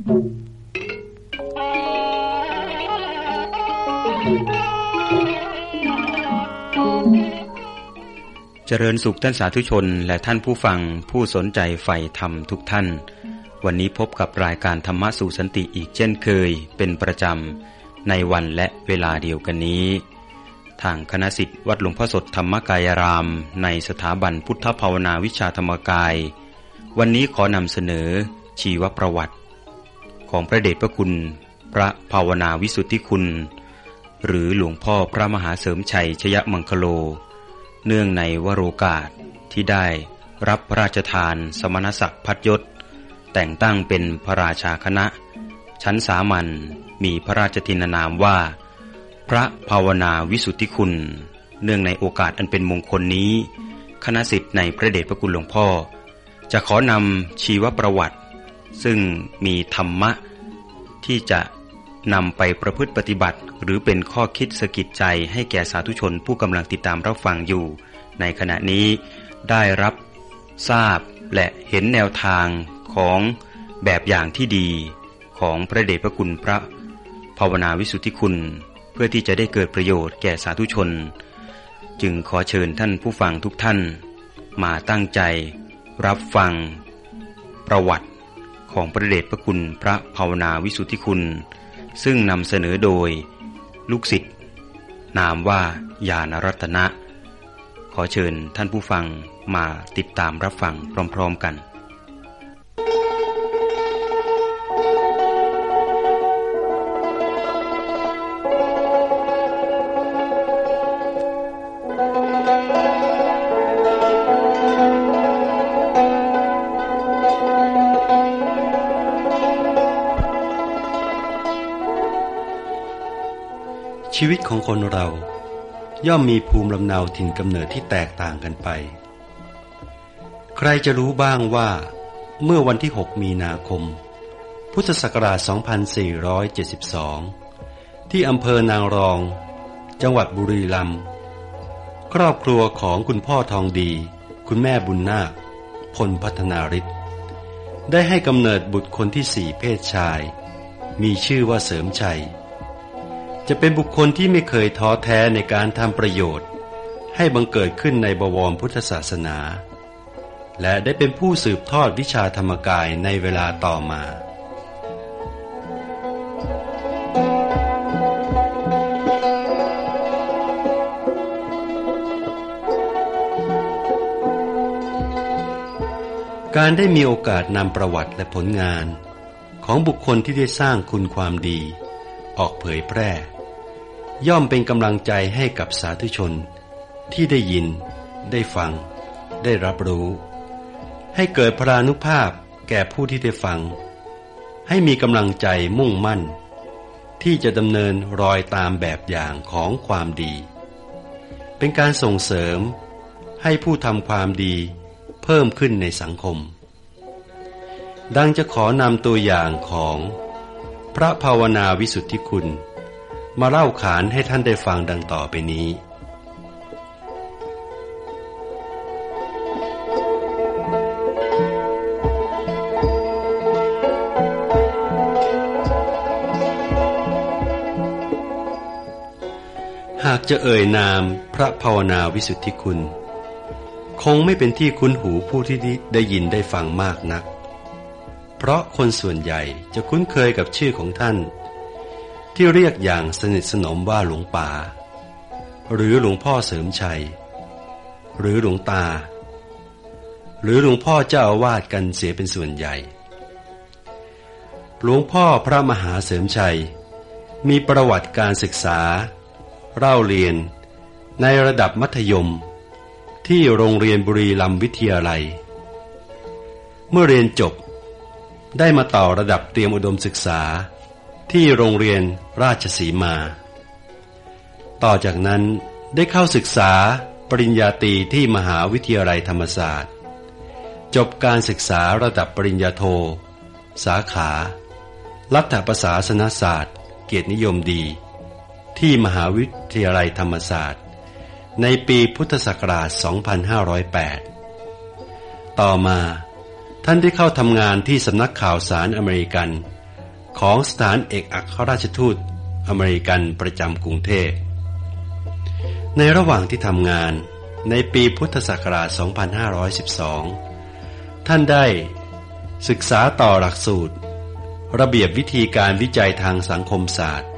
เจริญสุขท่านสาธุชนและท่านผู้ฟังผู้สนใจใฝ่ธรรมทุกท่าน วันนี้พบกับรายการธรรมะสู่สันติอีกเช่นเคย เป็นประจำ ในวันและเวลาเดียวกันนี้ ทางคณะสิทธิ์วัดหลวงพ่อสดธรรมกายราม ในสถาบันพุทธภาวนาวิชาธรรมกาย วันนี้ขอนำเสนอชีวประวัติ ของพระเดชพระคุณ พระภาวนาวิสุทธิคุณ หรือหลวงพ่อพระมหาเสริมชัยชยมังคโล เนื่องในวโรกาสที่ได้รับพระราชทานสมณศักดิ์พัดยศ แต่งตั้งเป็นพระราชาคณะ ชั้นสามัญมีพระราชทินานามว่า พระภาวนาวิสุทธิคุณ เนื่องในโอกาสอันเป็นมงคลนี้ คณะสิทธิ์ในพระเดชพระคุณหลวงพ่อ จะขอนำชีวประวัติ ซึ่งมีธรรมะ ที่จะนำไปประพฤติปฏิบัติ หรือเป็นข้อคิดสกิดใจให้แก่สาธุชนผู้กำลังติดตามรับฟังอยู่ ในขณะนี้ได้รับทราบและเห็นแนวทางของแบบอย่างที่ดีของพระเดชพระคุณพระภาวนาวิสุทธิคุณ เพื่อที่จะได้เกิดประโยชน์แก่สาธุชน จึงขอเชิญท่านผู้ฟังทุกท่าน มาตั้งใจรับฟัง ประวัติ ของพระเดชพระคุณพระภาวนาวิสุทธิคุณ ซึ่งนำเสนอโดย ลูกศิษย์นามว่าญาณรัตนะ ขอเชิญท่านผู้ฟังมาติดตามรับฟังพร้อม ๆ กัน ชีวิตของคนเรา ย่อมมีภูมิลำเนาถิ่นกำเนิดที่แตกต่างกันไป ใครจะรู้บ้างว่า เมื่อวันที่ 6 มีนาคม พุทธศักราช 2472 ที่อำเภอนางรอง จังหวัดบุรีรัมย์ครอบครัวของคุณพ่อทองดี คุณแม่บุญนาคพลพัฒนาริศได้ให้กำเนิดบุตรคนที่สี่เพศชาย มีชื่อว่าเสริมชัย จะเป็นบุคคลที่ไม่เคยท้อแท้ในการทำประโยชน์ ให้บังเกิดขึ้นในบวรพุทธศาสนา และได้เป็นผู้สืบทอดวิชาธรรมกายในเวลาต่อมาการได้มีโอกาสนำประวัติและผลงาน ของบุคคลที่ได้สร้างคุณความดี ออกเผยแพร่ ย่อมเป็นกำลังใจให้กับสาธุชน ที่ได้ยิน ได้ฟัง ได้รับรู้ ให้เกิดพรานุภาพแก่ผู้ที่ได้ฟัง ให้มีกำลังใจมุ่งมั่น ที่จะดำเนินรอยตามแบบอย่างของความดี เป็นการส่งเสริมให้ผู้ทำความดีเพิ่มขึ้นในสังคม ดังจะขอนำตัวอย่างของ พระภาวนาวิสุทธิคุณ มาเล่าขานให้ท่านได้ฟังดังต่อไปนี้ หากจะเอ่ยนามพระภาวนาวิสุทธิคุณ คงไม่เป็นที่คุ้นหูผู้ที่ได้ยินได้ฟังมากนัก เพราะคนส่วนใหญ่จะคุ้นเคยกับชื่อของท่าน ที่เรียกอย่างสนิทสนมว่าหลวงป่า หรือหลวงพ่อเสริมชัย หรือหลวงตา หรือหลวงพ่อเจ้าอาวาสกันเสียเป็นส่วนใหญ่ หลวงพ่อพระมหาเสริมชัย มีประวัติการศึกษา เล่าเรียน ในระดับมัธยม ที่โรงเรียนบุรีรัมย์วิทยาลัย เมื่อเรียนจบได้มาต่อระดับเตรียมอุดมศึกษา ที่โรงเรียนราชสีมา ต่อจากนั้นได้เข้าศึกษาปริญญาตรีที่มหาวิทยาลัยธรรมศาสตร์ จบการศึกษาระดับปริญญาโท สาขา รัฐประศาสนศาสตร์ เกียรตินิยมดี ที่มหาวิทยาลัยธรรมศาสตร์ ในปีพุทธศักราช 2508 ต่อมาท่านได้เข้าทำงานที่สำนักข่าวสารอเมริกัน ของสถานเอกอัครราชทูตอเมริกันประจำกรุงเทพ ในระหว่างที่ทำงานในปีพุทธศักราช 2512 ท่านได้ศึกษาต่อหลักสูตร ระเบียบวิธีการวิจัยทางสังคมศาสตร์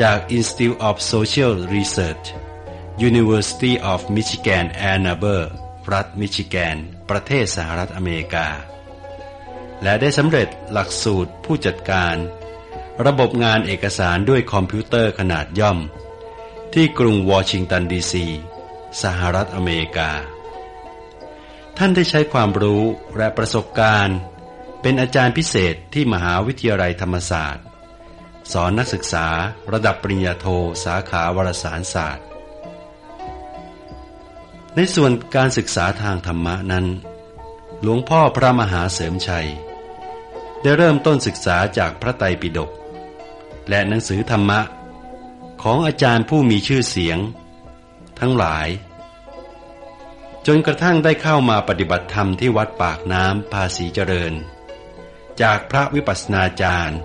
จาก Institute of Social Research University of Michigan Ann Arbor รัฐมิชิแกน ประเทศสหรัฐอเมริกา และได้สำเร็จหลักสูตรผู้จัดการ ระบบงานเอกสารด้วยคอมพิวเตอร์ขนาดย่อม ที่กรุงวอชิงตันดีซีสหรัฐอเมริกา ท่านได้ใช้ความรู้และประสบการณ์ เป็นอาจารย์พิเศษที่มหาวิทยาลัยธรรมศาสตร์ สอนนักศึกษาระดับปริญญาโทสาขาวารสารศาสตร์ ในส่วนการศึกษาทางธรรมะนั้น หลวงพ่อพระมหาเสริมชัย ได้เริ่มต้นศึกษาจากพระไตรปิฎกและหนังสือธรรมะ ของอาจารย์ผู้มีชื่อเสียง ทั้งหลาย จนกระทั่งได้เข้ามาปฏิบัติธรรมที่วัดปากน้ำภาษีเจริญ จากพระวิปัสสนาจารย์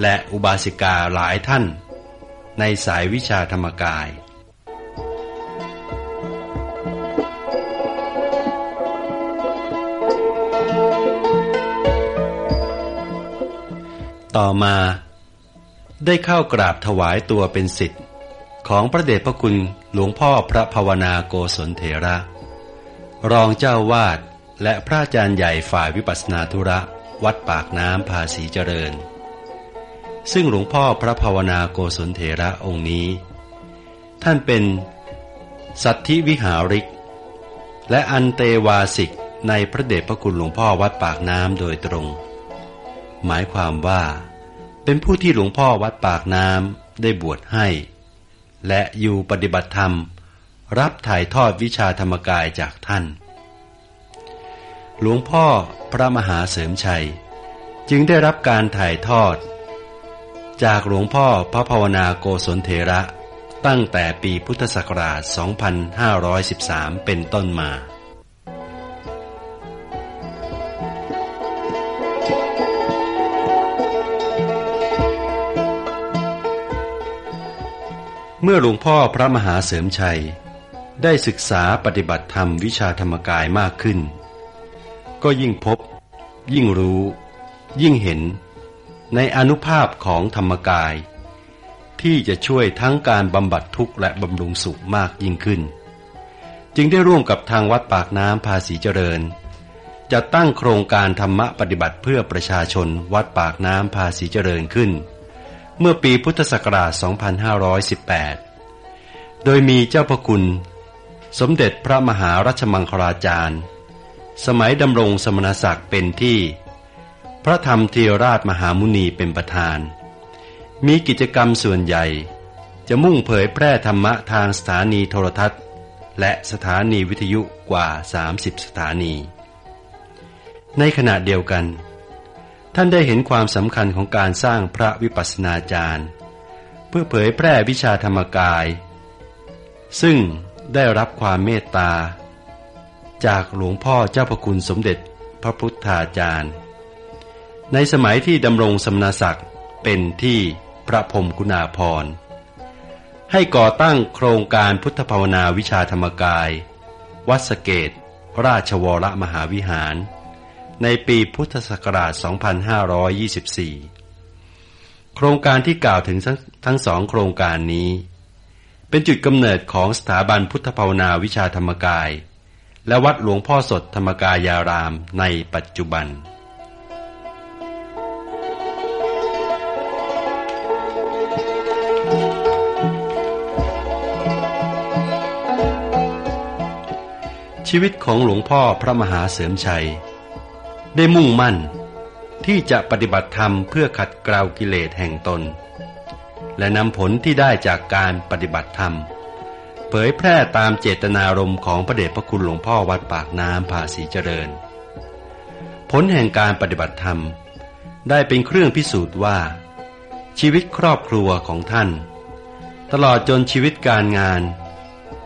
และอุบาสิกาหลายท่าน ในสายวิชาธรรมกาย ต่อมา ได้เข้ากราบถวายตัวเป็นสิทธิ์ ของพระเดชพระคุณหลวงพ่อพระภาวนาโกศลเถระ รองเจ้าวาดและพระอาจารย์ใหญ่ฝ่ายวิปัสนาธุระ วัดปากน้ำภาษีเจริญ ซึ่งหลวงพ่อพระภาวนาโกศลเถระองค์นี้ ท่านเป็นสัตธิวิหาริก และอันเตวาสิกในพระเดชพระคุณหลวงพ่อวัดปากน้ำโดยตรง หมายความว่า เป็นผู้ที่หลวงพ่อวัดปากน้ำได้บวชให้ และอยู่ปฏิบัติธรรม รับถ่ายทอดวิชาธรรมกายจากท่าน หลวงพ่อพระมหาเสริมชัย จึงได้รับการถ่ายทอด จากหลวงพ่อพระภาวนาโกศลเถระตั้งแต่ปีพุทธศักราช 2513 เป็นต้นมา มื่อหลวงพ่อพระมหาเสริมชัย ได้ศึกษาปฏิบัติธรรมวิชาธรรมกายมากขึ้น ก็ยิ่งพบ ยิ่งรู้ ยิ่งเห็น ในอนุภาพของธรรมกาย ที่จะช่วยทั้งการบำบัดทุกข์และบำรุงสุขมากยิ่งขึ้น จึงได้ร่วมกับทางวัดปากน้ำภาษีเจริญจะตั้งโครงการธรรมะปฏิบัติเพื่อประชาชนวัดปากน้ำภาษีเจริญขึ้น เมื่อปีพุทธศักราช 2518 โดยมีเจ้าพระคุณ สมเด็จพระมหารัชมังคลาจารย์ สมัยดำรงสมณศักดิ์เป็นที่ พระธรรมเทราชมหามุนีเป็นประธาน มีกิจกรรมส่วนใหญ่ จะมุ่งเผยแพร่ธรรมะทางสถานีโทรทัศน์ และสถานีวิทยุกว่า 30 สถานี ในขณะเดียวกัน ท่านได้เห็นความสำคัญของการสร้างพระวิปัสสนาจารย์ เพื่อเผยแพร่วิชาธรรมกาย ซึ่งได้รับความเมตตา จากหลวงพ่อเจ้าพระคุณสมเด็จพระพุทธาจารย์ ในสมัยที่ดำรงสมณศักดิ์เป็นที่พระพรมกุณาพร ให้ก่อตั้งโครงการพุทธภาวนาวิชาธรรมกาย วัดสเกต ราชวรมหาวิหาร ในปีพุทธศักราช 2524 โครงการที่กล่าวถึงทั้งสองโครงการนี้ เป็นจุดกำเนิดของสถาบันพุทธภาวนาวิชาธรรมกาย และวัดหลวงพ่อสดธรรมกายารามในปัจจุบันชีวิตของหลวงพ่อพระมหาเสริมชัย ได้มุ่งมั่น ที่จะปฏิบัติธรรมเพื่อขัดเกลากิเลสแห่งตน และนำผลที่ได้จากการปฏิบัติธรรม เผยแพร่ตามเจตนารมณ์ของพระเดชพระคุณหลวงพ่อวัดปากน้ำภาษีเจริญ ผลแห่งการปฏิบัติธรรม ได้เป็นเครื่องพิสูจน์ว่า ชีวิตครอบครัวของท่าน ตลอดจนชีวิตการงาน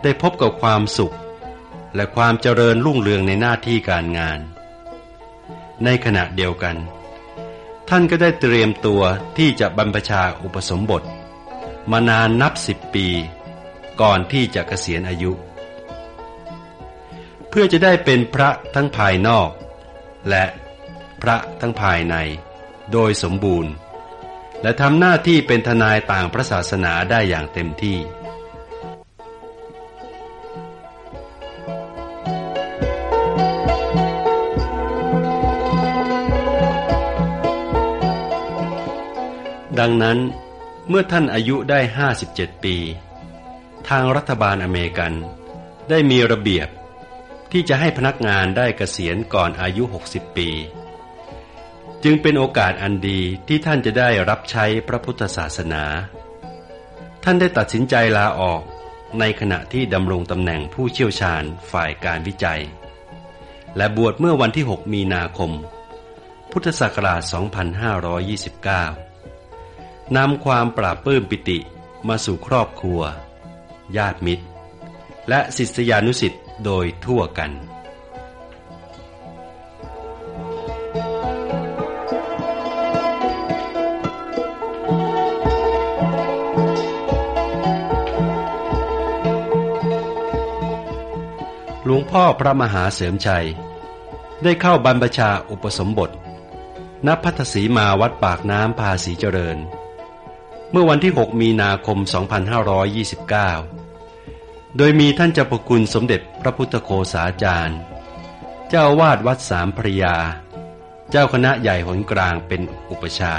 ได้พบกับความสุข และความเจริญรุ่งเรืองในหน้าที่การงาน ในขณะเดียวกัน ท่านก็ได้เตรียมตัวที่จะบรรพชาอุปสมบท มานานนับสิบปี ก่อนที่จะเกษียณอายุ เพื่อจะได้เป็นพระทั้งภายนอก และพระทั้งภายใน โดยสมบูรณ์ และทำหน้าที่เป็นทนายต่างพระศาสนาได้อย่างเต็มที่ ดังนั้น เมื่อท่านอายุได้ 57 ปี ทางรัฐบาลอเมริกัน ได้มีระเบียบที่จะให้พนักงานได้เกษียณก่อนอายุ 60 ปี จึงเป็นโอกาสอันดีที่ท่านจะได้รับใช้พระพุทธศาสนา ท่านได้ตัดสินใจลาออกในขณะที่ดำรงตำแหน่งผู้เชี่ยวชาญฝ่ายการวิจัย และบวชเมื่อวันที่ 6 มีนาคม พุทธศักราช 2529 นำความปราบปื้มปิติมาสู่ครอบครัว ญาติมิตร และศิษยานุสิ์โดยทั่วกันหลวงพ่อพระมหาเสริมชัย ได้เข้าบรรพชาอุปสมบท ณ พัทสีมาวัดปากน้ำภาษีเจริญ เมื่อวันที่ 6 มีนาคม 2529 โดยมีท่านเจ้าประคุณสมเด็จพระพุทธโฆษาจารย์ เจ้าวาดวัดสามพระยา เจ้าคณะใหญ่หนกลางเป็นอุปชา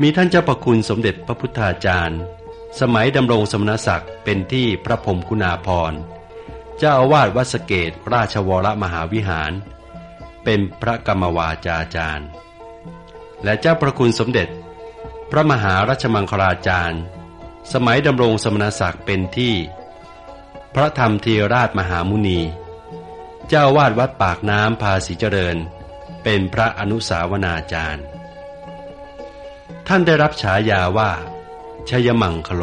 มีท่านเจ้าประคุณสมเด็จพระพุทธาจารย์ สมัยดำรงสมณศักดิ์เป็นที่พระพรมคุณาภรเจ้าอาวาสวัดสเกตราชวรมหาวิหาร เป็นพระกรรมวาจาจารย์ และเจ้าประคุณสมเด็จ ระมหารัชมังคลาจารย์ สมัยดำรงสมณศักดิ์เป็นที่ พระธรรมเทราชมหามุนี เจ้าวาดวัดปากน้ำภาษีเจริญ เป็นพระอนุสาวนาจารย์ ท่านได้รับฉายาว่า ชยมังคโล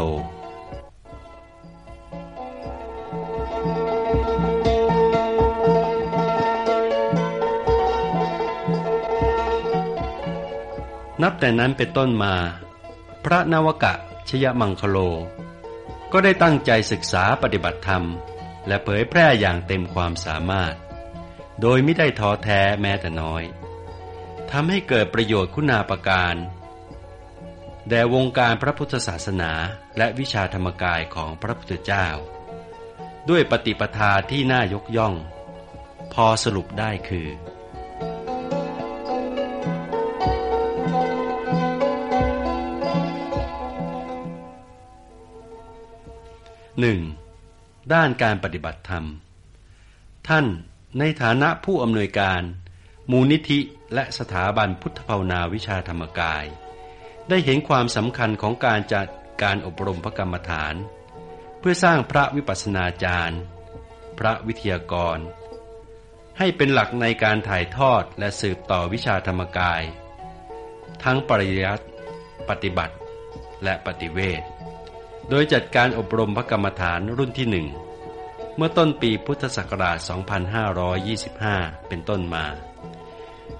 นับแต่นั้นเป็นต้นมา พระนวกะชยมังคโล ก็ได้ตั้งใจศึกษาปฏิบัติธรรม และเผยแพร่อย่างเต็มความสามารถ โดยไม่ได้ท้อแท้แม้แต่น้อยทำให้เกิดประโยชน์คุณาประการแด่วงการพระพุทธศาสนาและวิชาธรรมกายของพระพุทธเจ้า ด้วยปฏิปทาที่น่ายกย่อง พอสรุปได้คือ หนึ่งด้านการปฏิบัติธรรม ท่านในฐานะผู้อำนวยการ มูลนิธิและสถาบันพุทธภาวนาวิชาธรรมกาย ได้เห็นความสำคัญของการจัดการอบรมพระกรรมฐาน เพื่อสร้างพระวิปัสสนาจารย์ พระวิทยากร ให้เป็นหลักในการถ่ายทอดและสืบต่อวิชาธรรมกาย ทั้งปริยัติปฏิบัติ และปฏิเวท โดยจัดการอบรมพระกรรมฐานรุ่นที่หนึ่ง เมื่อต้นปีพุทธศักราช 2525 เป็นต้นมา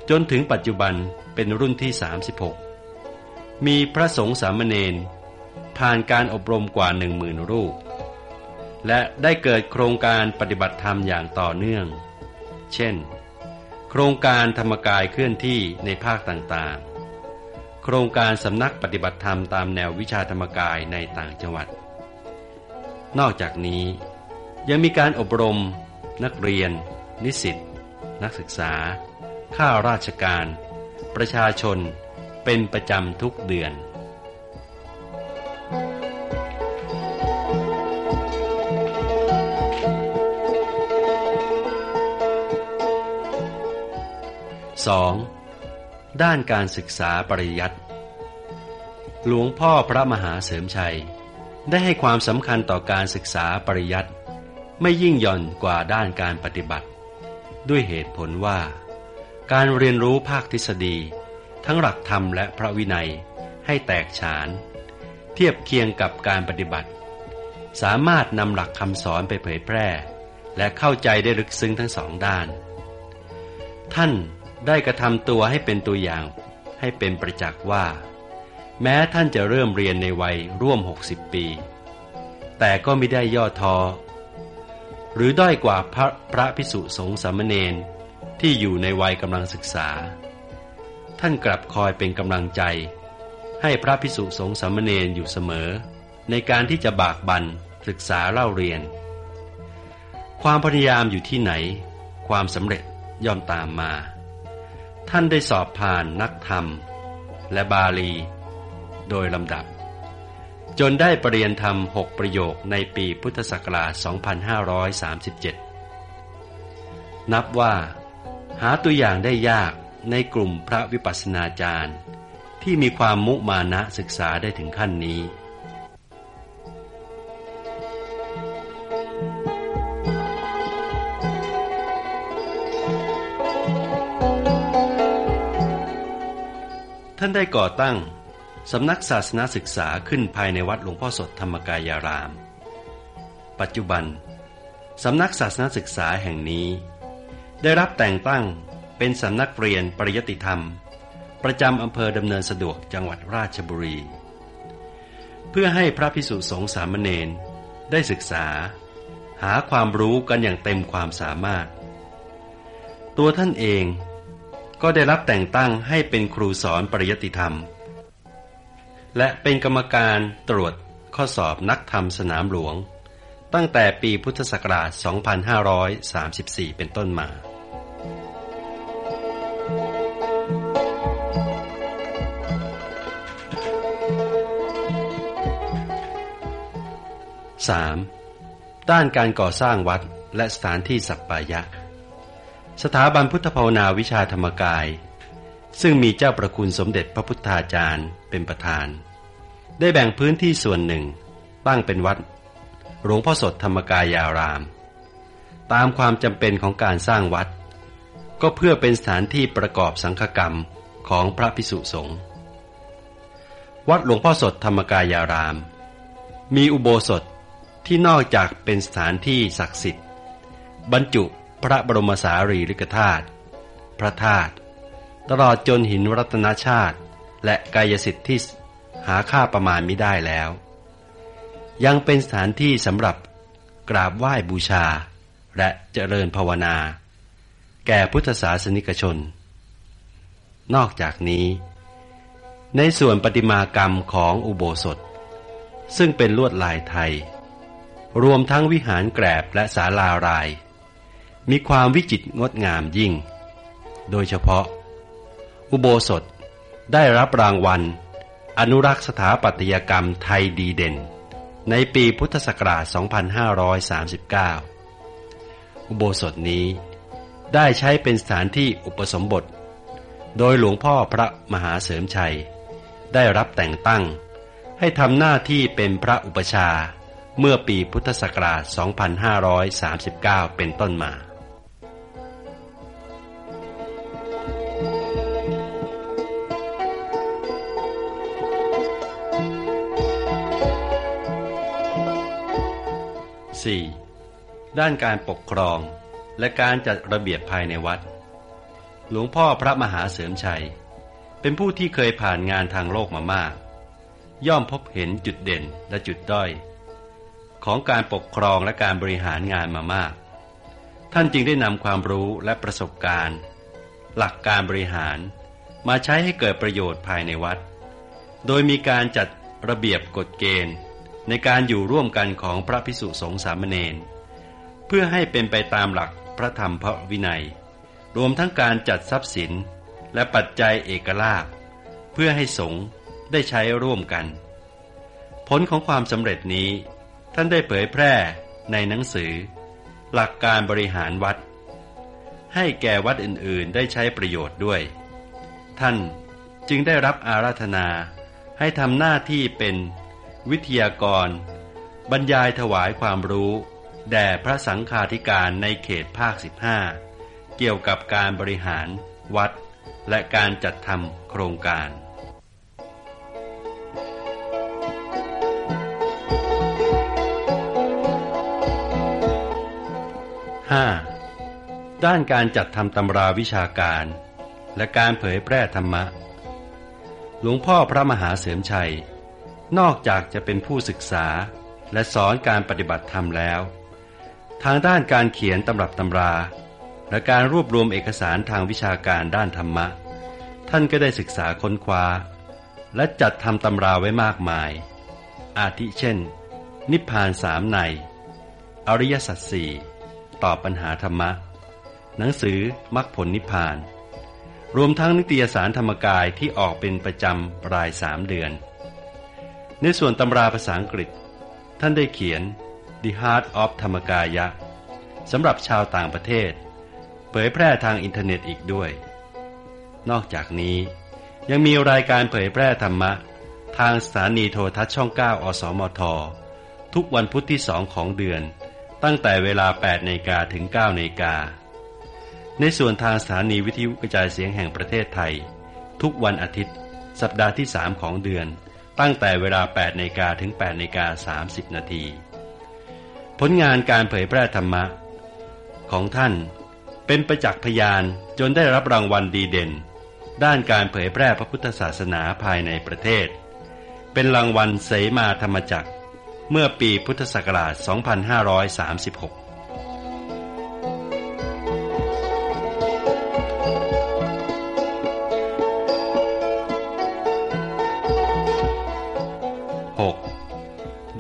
จนถึงปัจจุบันเป็นรุ่นที่ 36 มีพระสงฆ์สามเณรผ่านการอบรมกว่าหนึ่งหมื่นรูป และได้เกิดโครงการปฏิบัติธรรมอย่างต่อเนื่อง เช่น โครงการธรรมกายเคลื่อนที่ในภาคต่างๆ โครงการสำนักปฏิบัติธรรมตามแนววิชาธรรมกายในต่างจังหวัด นอกจากนี้ยังมีการอบรม นักเรียน นิสิต นักศึกษา ข้าราชการ ประชาชน เป็นประจำทุกเดือน 2. ด้านการศึกษาปริยัติหลวงพ่อพระมหาเสริมชัย ได้ให้ความสำคัญต่อการศึกษาปริยัติไม่ยิ่งหย่อนกว่าด้านการปฏิบัติ ด้วยเหตุผลว่า การเรียนรู้ภาคทฤษฎี ทั้งหลักธรรมและพระวินัยให้แตกฉาน เทียบเคียงกับการปฏิบัติ สามารถนำหลักคำสอนไปเผยแพร่ และเข้าใจได้ลึกซึ้งทั้งสองด้าน ท่าน ได้กระทำตัวให้เป็นตัวอย่างให้เป็นประจักษ์ว่า แม้ท่านจะเริ่มเรียนในวัยร่วม 60 ปี แต่ก็ไม่ได้ย่อท้อหรือด้อยกว่าพระพระพิสุสงฆ์สามเณรที่อยู่ในวัยกำลังศึกษา ท่านกลับคอยเป็นกำลังใจ ให้พระพิสุสงฆ์สามเณรอยู่เสมอ ในการที่จะบากบันศึกษาเล่าเรียน ความพยายามอยู่ที่ไหน ความสำเร็จย่อมตามมา ท่านได้สอบผ่านนักธรรม และบาลี โดยลำดับ จนได้ปรริยนธรรมหกประโยคในปีพุทธศักราช 2537 นับว่า หาตัวอย่างได้ยากในกลุ่มพระวิปัสสนาจารย์ ที่มีความมุมานะศึกษาได้ถึงขั้นนี้ ท่านได้ก่อตั้งสำนักศาสนาศึกษาขึ้นภายในวัดหลวงพ่อสดธรรมกายาราม ปัจจุบัน สำนักศาสนาศึกษาแห่งนี้ ได้รับแต่งตั้งเป็นสำนักเรียนปริยติธรรม ประจำอำเภอดำเนินสะดวกจังหวัดราชบุรี เพื่อให้พระพิสุสงฆ์สามเณรได้ศึกษา หาความรู้กันอย่างเต็มความสามารถ ตัวท่านเอง ก็ได้รับแต่งตั้งให้เป็นครูสอนปริยติธรรม และเป็นกรรมการตรวจข้อสอบนักธรรมสนามหลวง ตั้งแต่ปีพุทธศักราช 2534 เป็นต้นมา 3. ด้านการก่อสร้างวัดและสถานที่สัปปายะ สถาบันพุทธภาวนาวิชาธรรมกาย ซึ่งมีเจ้าประคุณสมเด็จพระพุทธาจารย์เป็นประธาน ได้แบ่งพื้นที่ส่วนหนึ่งตั้งเป็นวัดหลวงพ่อสดธรรมกายาราม ตามความจำเป็นของการสร้างวัด ก็เพื่อเป็นสถานที่ประกอบสังฆกรรมของพระพิสุสงฆ์วัดหลวงพ่อสดธรรมกายาราม มีอุโบสถที่นอกจากเป็นสถานที่ศักดิ์สิทธิ์ บรรจุ พระบรมสารีริกธาตุพระธาตุตลอดจนหินรัตนชาติ และกายสิทธิ์ที่หาค่าประมาณไม่ได้แล้ว ยังเป็นสถานที่สำหรับกราบไหว้บูชา และเจริญภาวนา แก่พุทธศาสนิกชน นอกจากนี้ ในส่วนปฏิมากรรมของอุโบสถ ซึ่งเป็นลวดลายไทย รวมทั้งวิหารแกรบและศาลาราย มีความวิจิตรงดงามยิ่ง โดยเฉพาะ อุโบสถได้รับรางวัล อนุรักษ์สถาปัตยกรรมไทยดีเด่น ในปีพุทธศักราช 2539 อุโบสถนี้ได้ใช้เป็นสถานที่อุปสมบท โดยหลวงพ่อพระมหาเสริมชัย ได้รับแต่งตั้ง ให้ทำหน้าที่เป็นพระอุปชาเมื่อปีพุทธศักราช 2539 เป็นต้นมา 4. ด้านการปกครองและการจัดระเบียบภายในวัด หลวงพ่อพระมหาเสริมชัย เป็นผู้ที่เคยผ่านงานทางโลกมามาก ย่อมพบเห็นจุดเด่นและจุดด้อย ของการปกครองและการบริหารงานมามาก ท่านจึงได้นำความรู้และประสบการณ์ หลักการบริหารมาใช้ให้เกิดประโยชน์ภายในวัด โดยมีการจัดระเบียบกฎเกณฑ์ ในการอยู่ร่วมกันของพระพิสุสงฆ์สามเณรเพื่อให้เป็นไปตามหลักพระธรรมพระวินัย รวมทั้งการจัดทรัพย์สินและปัจจัยเอกลาภเพื่อให้สงฆ์ได้ใช้ร่วมกัน ผลของความสำเร็จนี้ท่านได้เผยแพร่ในหนังสือ หลักการบริหารวัด ให้แก่วัดอื่นๆ ได้ใช้ประโยชน์ด้วย ท่านจึงได้รับอาราธนาให้ทำหน้าที่เป็น วิทยากร บรรยายถวายความรู้ แด่พระสังฆาธิการในเขตภาค 15 เกี่ยวกับการบริหารวัด และการจัดทำโครงการ 5. ด้านการจัดทำตำราวิชาการ และการเผยแพร่ธรรมะ หลวงพ่อพระมหาเสริมชัย นอกจากจะเป็นผู้ศึกษาและสอนการปฏิบัติธรรมแล้ว ทางด้านการเขียนตำรับตำรา และการรวบรวมเอกสารทางวิชาการด้านธรรมะ ท่านก็ได้ศึกษาค้นคว้า และจัดทำตำราไว้มากมาย อาทิเช่น นิพพานสามใน อริยสัจสี่ตอบปัญหาธรรมะ หนังสือมรรคผลนิพพาน รวมทั้งนิตยสารธรรมกายที่ออกเป็นประจำรายสามเดือน ในส่วนตำราภาษาอังกฤษ ท่านได้เขียน The Heart of ธรรมกายะสำหรับชาวต่างประเทศ เผยแพร่ทางอินเทอร์เน็ตอีกด้วย นอกจากนี้ยังมีรายการเผยแพร่ธรรมะ ทางสถานีโทรทัศน์ช่อง 9 อสมท ทุกวันพุธที่สองของเดือน ตั้งแต่เวลา8นาฬิกาถึง9นาฬิกา ในส่วนทางสถานีวิทยุกระจายเสียงแห่งประเทศไทย ทุกวันอาทิตย์ สัปดาห์ที่ 3 ของเดือน ตั้งแต่เวลา8นาฬิกาถึง8นาฬิกา30 นาที ผลงานการเผยแพร่ธรรมะ ของท่านเป็นประจักษ์พยานจนได้รับรางวัลดีเด่น ด้านการเผยแพร่พระพุทธศาสนาภายในประเทศ เป็นรางวัลเสมาธรรมจักร เมื่อปีพุทธศักราช 2536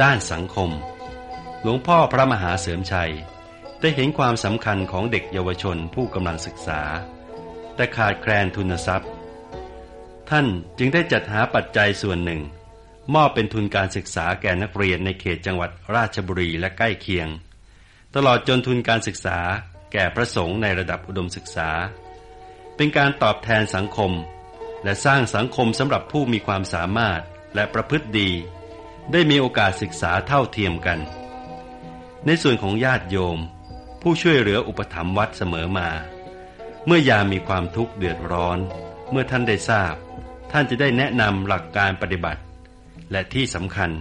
ด้านสังคม หลวงพ่อพระมหาเสริมชัย ได้เห็นความสำคัญของเด็กเยาวชนผู้กำลังศึกษา แต่ขาดแคลนทุนทรัพย์ ท่านจึงได้จัดหาปัจจัยส่วนหนึ่ง มอบเป็นทุนการศึกษาแก่นักเรียนในเขตจังหวัดราชบุรีและใกล้เคียง ตลอดจนทุนการศึกษาแก่พระสงฆ์ในระดับอุดมศึกษา เป็นการตอบแทนสังคม และสร้างสังคมสำหรับผู้มีความสามารถและประพฤติดี ได้มีโอกาสศึกษาเท่าเทียมกัน ในส่วนของญาติโยม ผู้ช่วยเหลืออุปถัมภ์วัดเสมอมา เมื่อยามมีความทุกข์เดือดร้อน เมื่อท่านได้ทราบ ท่านจะได้แนะนำหลักการปฏิบัติ และที่สำคัญ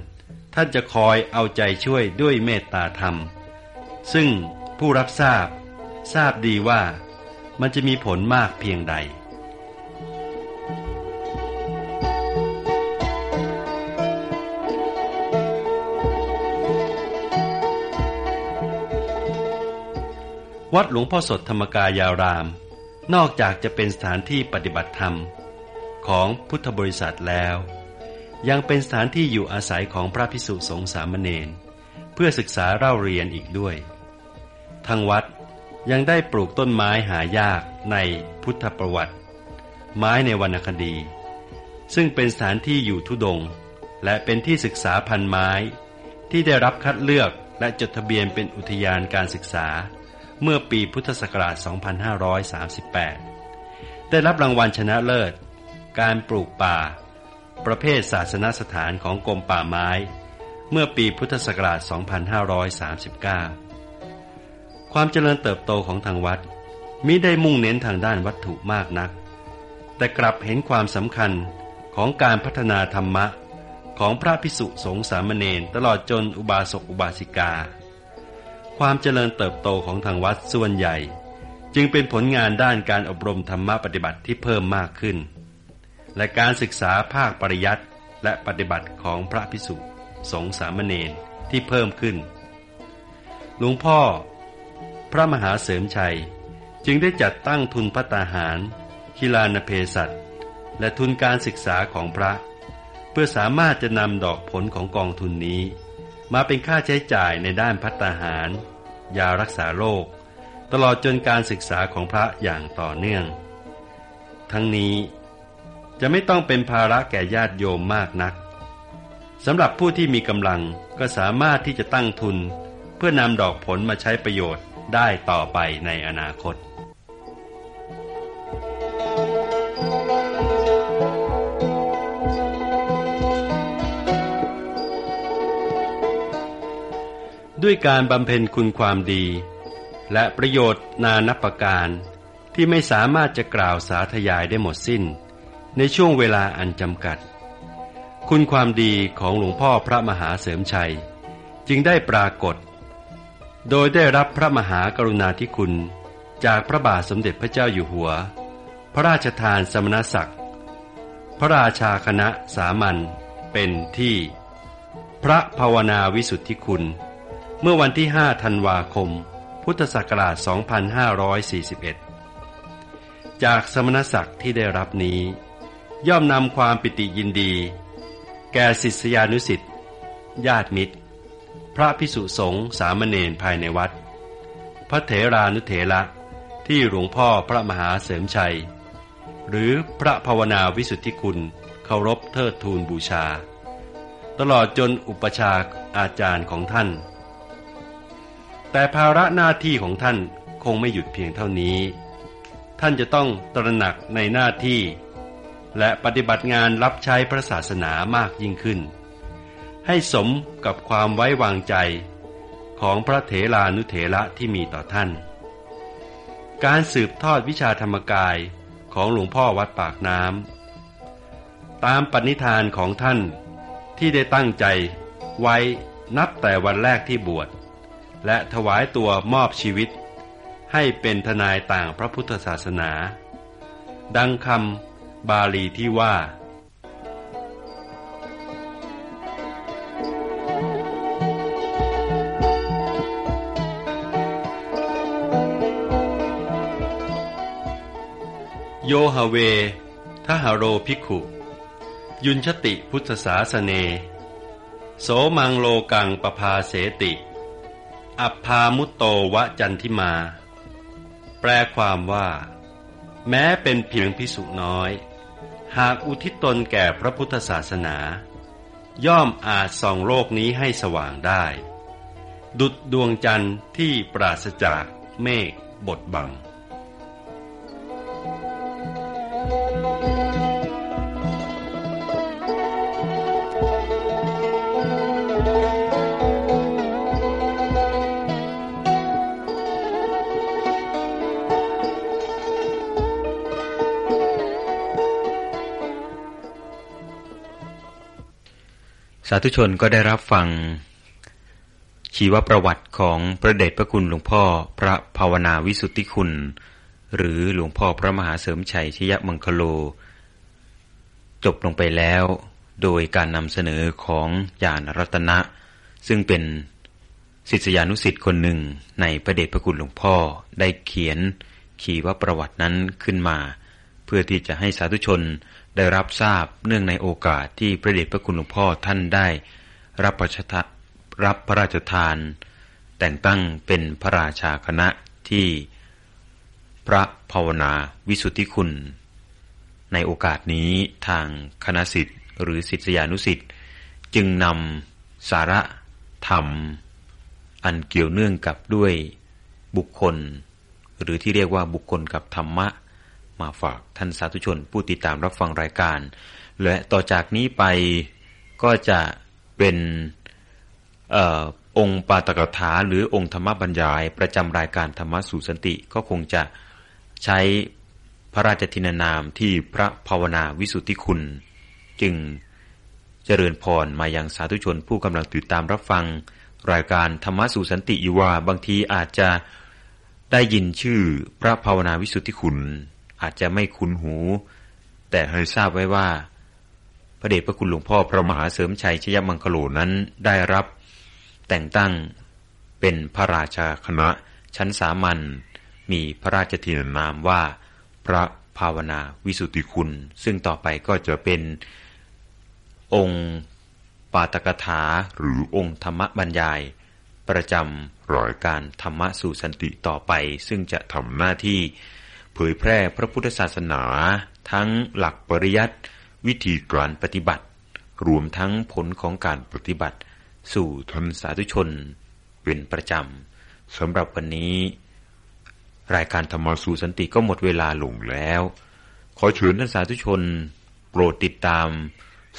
ท่านจะคอยเอาใจช่วยด้วยเมตตาธรรม ซึ่งผู้รับทราบ ทราบดีว่ามันจะมีผลมากเพียงใด วัดหลวงพ่อสดธรรมกายาราม นอกจากจะเป็นสถานที่ปฏิบัติธรรม ของพุทธบริษัทแล้ว ยังเป็นสถานที่อยู่อาศัยของพระพิสุสงฆ์สามเณรเพื่อศึกษาเล่าเรียนอีกด้วย ทางวัดยังได้ปลูกต้นไม้หายากในพุทธประวัติ ไม้ในวรรณคดี ซึ่งเป็นสถานที่อยู่ทุดง และเป็นที่ศึกษาพันไม้ ที่ได้รับคัดเลือกและจดทะเบียนเป็นอุทยานการศึกษา เมื่อปีพุทธศักราช 2538 ได้รับรางวัลชนะเลิศ การปลูกป่า ประเภทศาสนสถานของกรมป่าไม้ เมื่อปีพุทธศักราช 2539 ความเจริญเติบโตของทางวัดมิได้มุ่งเน้นทางด้านวัตถุมากนัก แต่กลับเห็นความสำคัญของการพัฒนาธรรมะของพระพิสุสงฆ์สามเณรตลอดจนอุบาสกอุบาสิกา ความเจริญเติบโตของทางวัดส่วนใหญ่ จึงเป็นผลงานด้านการอบรมธรรมะปฏิบัติที่เพิ่มมากขึ้น และการศึกษาภาคปริยัติและปฏิบัติของพระพิสุสงสามเณรที่เพิ่มขึ้น หลวงพ่อ พระมหาเสริมชัยจึงได้จัดตั้งทุนพัตตาหารคิลานเพสัตและทุนการศึกษาของพระ เพื่อสามารถจะนำดอกผลของกองทุนนี้ มาเป็นค่าใช้จ่ายในด้านพัตตาหาร ยารักษาโรคตลอดจนการศึกษาของพระอย่างต่อเนื่อง ทั้งนี้จะไม่ต้องเป็นภาระแก่ญาติโยมมากนักสำหรับผู้ที่มีกำลังก็สามารถที่จะตั้งทุน เพื่อนำดอกผลมาใช้ประโยชน์ได้ต่อไปในอนาคต ด้วยการบำเพ็ญคุณความดี และประโยชน์นานับประการ ที่ไม่สามารถจะกล่าวสาธยายได้หมดสิ้น ในช่วงเวลาอันจำกัด คุณความดีของหลวงพ่อพระมหาเสริมชัย จึงได้ปรากฏ โดยได้รับพระมหากรุณาธิคุณ จากพระบาทสมเด็จพระเจ้าอยู่หัว พระราชทานสมณศักดิ์ พระราชาคณะสามัญเป็นที่ พระภาวนาวิสุทธิคุณ เมื่อวันที่ 5 ธันวาคม พุทธศักราช 2541 จากสมณศักดิ์ที่ได้รับนี้ ย่อมนำความปิติยินดี แก่ศิษยานุสิทธิญาติมิตร พระพิสุสงฆ์สามเณรภายในวัด พระเถรานุเถระที่หลวงพ่อพระมหาเสริมชัย หรือพระภาวนาวิสุทธิคุณเคารพเทิดทูนบูชา ตลอดจนอุปชาอาจารย์ของท่าน แต่ภาระหน้าที่ของท่านคงไม่หยุดเพียงเท่านี้ ท่านจะต้องตระหนักในหน้าที่ และปฏิบัติงานรับใช้พระศาสนามากยิ่งขึ้น ให้สมกับความไว้วางใจของพระเถรานุเถระที่มีต่อท่าน การสืบทอดวิชาธรรมกายของหลวงพ่อวัดปากน้ำตามปณิธานของท่านที่ได้ตั้งใจไว้นับแต่วันแรกที่บวช และถวายตัวมอบชีวิต ให้เป็นทนายต่างพระพุทธศาสนา ดังคำบาลีที่ว่า โยฮาเวทหโรภิกขุ ยุนชติพุทธศาสเน โสมังโลกังปภาเสติ อัพามุตโตวะจันทิมา แปลความว่า แม้เป็นเพียงพิสุน้อย หากอุทิศตนแก่พระพุทธศาสนา ย่อมอาจส่องโลกนี้ให้สว่างได้ ดุดดวงจันทร์ที่ปราศจากเมฆบดบัง สาธุชนก็ได้รับฟัง ชีวประวัติของพระเดชพระคุณหลวงพ่อพระภาวนาวิสุทธิคุณ หรือหลวงพ่อพระมหาเสริมชัยชยมังคโล จบลงไปแล้ว โดยการนำเสนอของญาณรัตนะ ซึ่งเป็นศิษยานุสิ์คนหนึ่งในพระเดชพระคุณหลวงพ่อได้เขียนขีวประวัตินั้นขึ้นมา เพื่อที่จะให้สาธุชน ได้รับทราบเนื่องในโอกาสที่พระเดชพระคุณหลวงพ่อท่านได้ รับพระราชทานรับพระราชทาน แต่งตั้งเป็นพระราชาคณะที่พระภาวนาวิสุทธิคุณ ในโอกาสนี้ทางคณะสิทธิ์หรือศิษยานุสิทธิ์จึงนำสาระธรรม อันเกี่ยวเนื่องกับด้วยบุคคล หรือที่เรียกว่าบุคคลกับธรรมะ มาฝากท่านสาธุชนผู้ติดตามรับฟังรายการ และต่อจากนี้ไปก็จะเป็นอองค์ปาตกถาหรือองค์ธรรมบรรยาย ประจำรายการธรรมสู่สันติก็คงจะใช้พระราชทินานามที่พระภาวนาวิสุทธิคุณ จึงเจริญพรมายังสาธุชนผู้กำลังติดตามรับฟัง รายการธรรมสู่สันติอยู่ว่าบางทีอาจจะได้ยินชื่อพระภาวนาวิสุทธิคุณ อาจจะไม่คุ้นหู แต่ให้ทราบไว้ว่า พระเดชพระคุณหลวงพ่อพระมหาเสริมชัยชยมังคโลนั้นได้รับ แต่งตั้งเป็นพระราชาคณะชั้นสามัญมีพระราชทินนามว่า พระภาวนาวิสุทธิคุณ ซึ่งต่อไปก็จะเป็นองค์ปาตกถาหรือองค์ธรรมบรรยาย ประจำรายการธรรมะสู่สันติต่อไป ซึ่งจะทำหน้าที่ เผยแพร่พระพุทธศาสนา ทั้งหลักปริยัติวิธีการปฏิบัติ รวมทั้งผลของการปฏิบัติ สู่ทนสาธุชน เป็นประจำสำหรับวันนี้ รายการธรรมสู่สันติก็หมดเวลาลงแล้ว ขอเชิญท่านสาธุชน โปรดติดตาม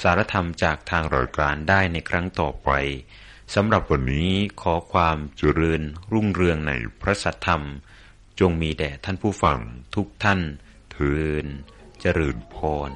สารธรรมจากทางรายการได้ในครั้งต่อไปสำหรับวันนี้ขอความเจริญรุ่งเรืองในพระสัทธรรม จงมีแด่ท่านผู้ฟังทุกท่านเทินเจริญพร